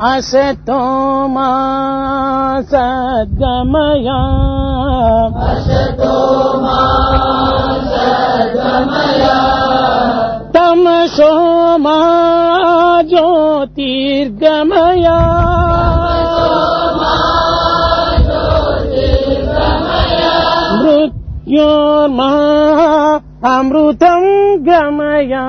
असतो मा सद्गमय। तमसो मा ज्योतिर्गमया। मृत्यो मा अमृतं गमया।